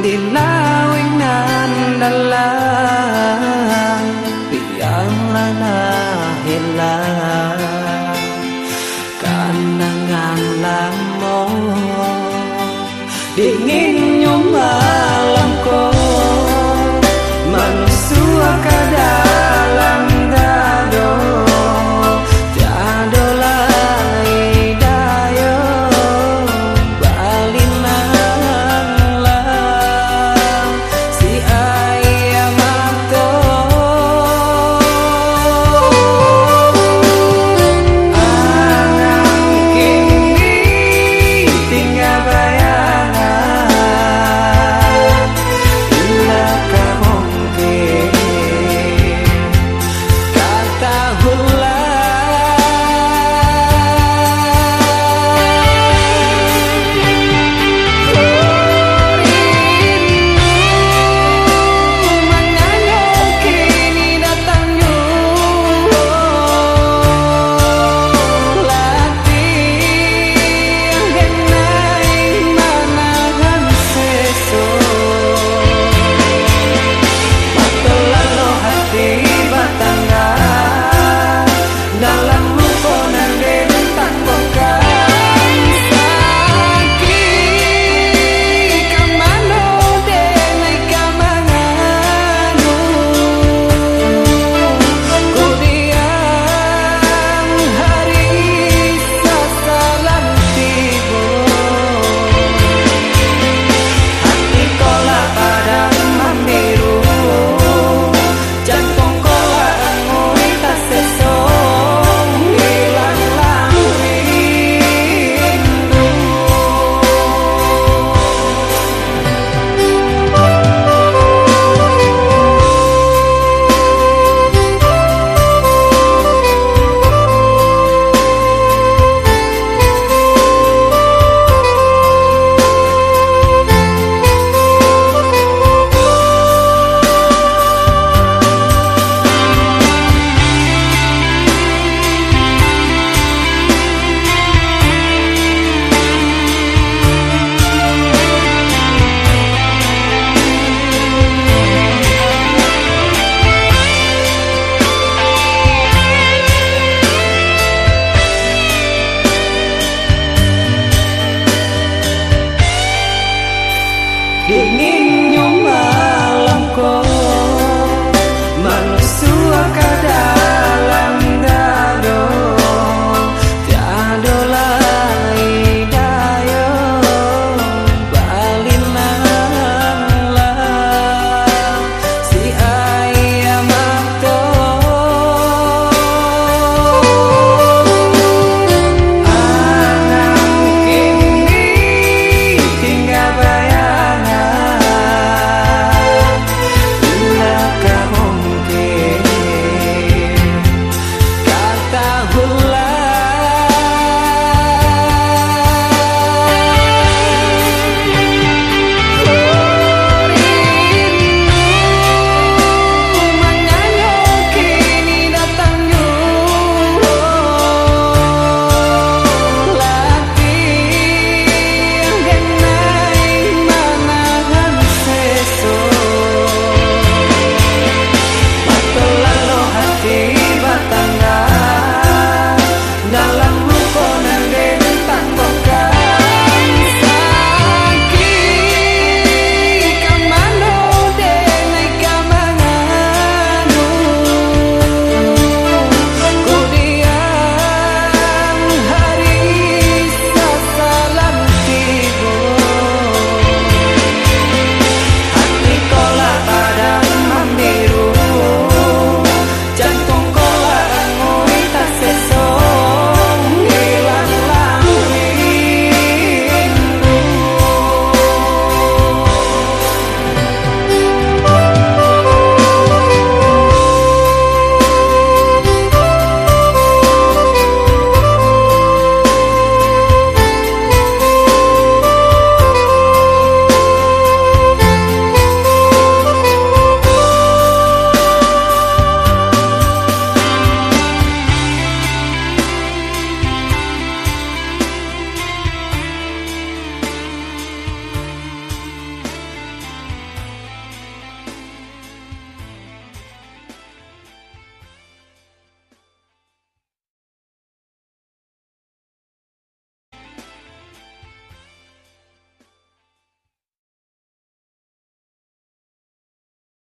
Dilawing nandala Biyang lanahila Kanangan lamo mo Dingin soon.